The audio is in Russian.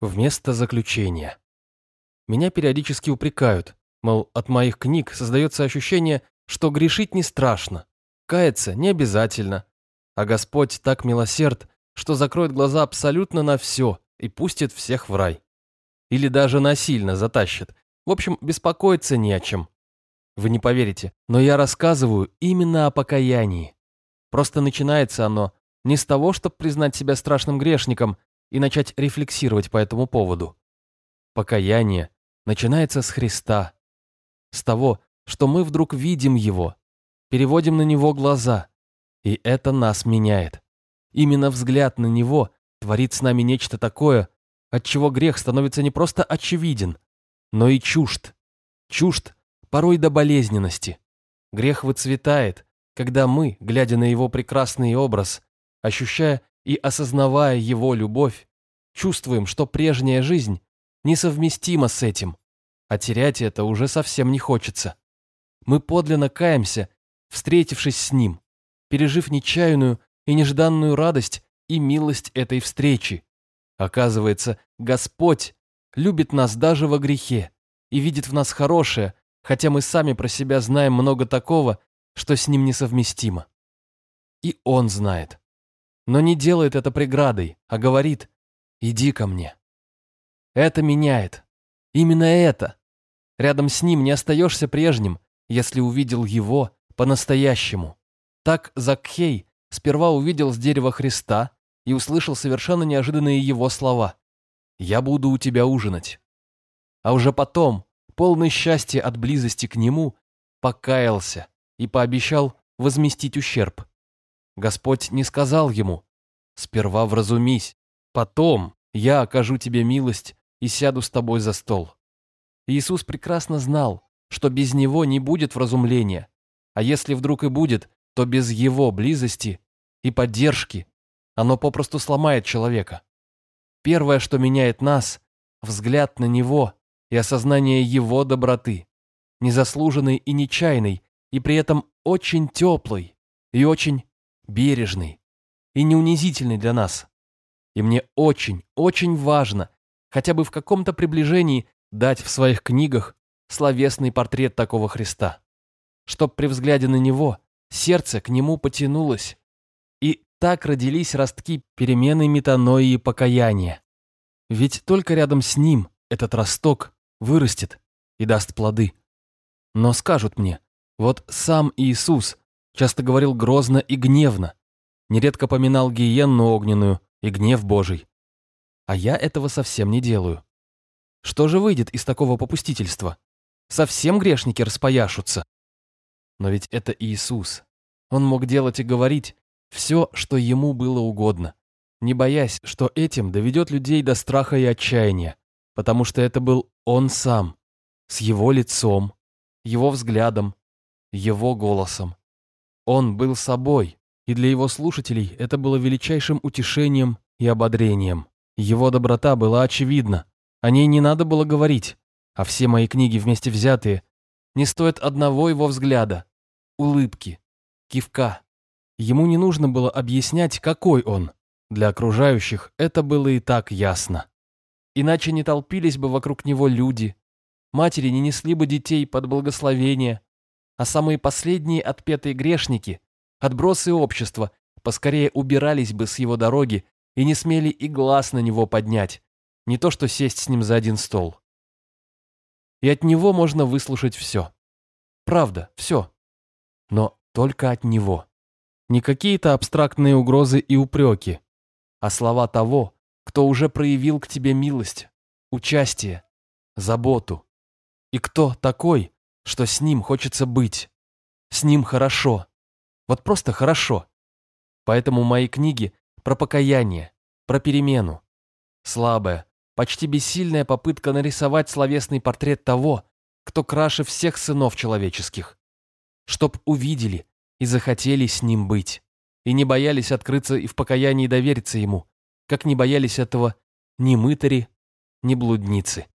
вместо заключения. Меня периодически упрекают, мол, от моих книг создается ощущение, что грешить не страшно, каяться не обязательно, а Господь так милосерд, что закроет глаза абсолютно на все и пустит всех в рай. Или даже насильно затащит. В общем, беспокоиться не о чем. Вы не поверите, но я рассказываю именно о покаянии. Просто начинается оно не с того, чтобы признать себя страшным грешником и начать рефлексировать по этому поводу. Покаяние начинается с Христа. С того, что мы вдруг видим Его, переводим на Него глаза, и это нас меняет. Именно взгляд на Него творит с нами нечто такое, от чего грех становится не просто очевиден, но и чужд. Чужд порой до болезненности. Грех выцветает, когда мы, глядя на его прекрасный образ, ощущая и осознавая его любовь, чувствуем, что прежняя жизнь несовместима с этим, а терять это уже совсем не хочется. Мы подлинно каемся, встретившись с ним, пережив нечаянную и нежданную радость и милость этой встречи. Оказывается, Господь любит нас даже во грехе и видит в нас хорошее, хотя мы сами про себя знаем много такого, что с ним несовместимо. И Он знает. Но не делает это преградой, а говорит «иди ко мне». Это меняет. Именно это. Рядом с ним не остаешься прежним, если увидел его по-настоящему. Так Закхей сперва увидел с дерева Христа и услышал совершенно неожиданные его слова «Я буду у тебя ужинать». А уже потом, полный счастья от близости к нему, покаялся и пообещал возместить ущерб. Господь не сказал ему «Сперва вразумись, потом я окажу тебе милость и сяду с тобой за стол». Иисус прекрасно знал, что без него не будет вразумления, а если вдруг и будет, то без его близости и поддержки оно попросту сломает человека. Первое, что меняет нас – взгляд на него и осознание его доброты, незаслуженной и нечаянной, и при этом очень теплой и очень бережной и неунизительной для нас. И мне очень, очень важно хотя бы в каком-то приближении дать в своих книгах словесный портрет такого Христа, чтоб при взгляде на него сердце к нему потянулось, и так родились ростки перемены метанои и покаяния. Ведь только рядом с ним этот росток вырастет и даст плоды. Но скажут мне, вот сам Иисус часто говорил грозно и гневно, нередко поминал гиенну огненную и гнев Божий. А я этого совсем не делаю. Что же выйдет из такого попустительства? Совсем грешники распояшутся. Но ведь это Иисус. Он мог делать и говорить все, что ему было угодно, не боясь, что этим доведет людей до страха и отчаяния, потому что это был он сам, с его лицом, его взглядом, его голосом. Он был собой, и для его слушателей это было величайшим утешением и ободрением. Его доброта была очевидна, о ней не надо было говорить, а все мои книги вместе взятые не стоят одного его взгляда, улыбки, кивка. Ему не нужно было объяснять, какой он. Для окружающих это было и так ясно. Иначе не толпились бы вокруг него люди, матери не несли бы детей под благословение, а самые последние отпетые грешники, отбросы общества, поскорее убирались бы с его дороги и не смели и глаз на него поднять, не то что сесть с ним за один стол. И от него можно выслушать все. Правда, все. Но только от него. Не какие-то абстрактные угрозы и упреки, а слова того, кто уже проявил к тебе милость, участие, заботу. И кто такой, что с ним хочется быть. С ним хорошо. Вот просто хорошо. Поэтому мои книги про покаяние, про перемену. Слабая, почти бессильная попытка нарисовать словесный портрет того, кто краше всех сынов человеческих. Чтоб увидели и захотели с ним быть. И не боялись открыться и в покаянии довериться ему, как не боялись этого ни мытари, ни блудницы.